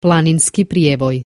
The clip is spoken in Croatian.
planinski prijevoj.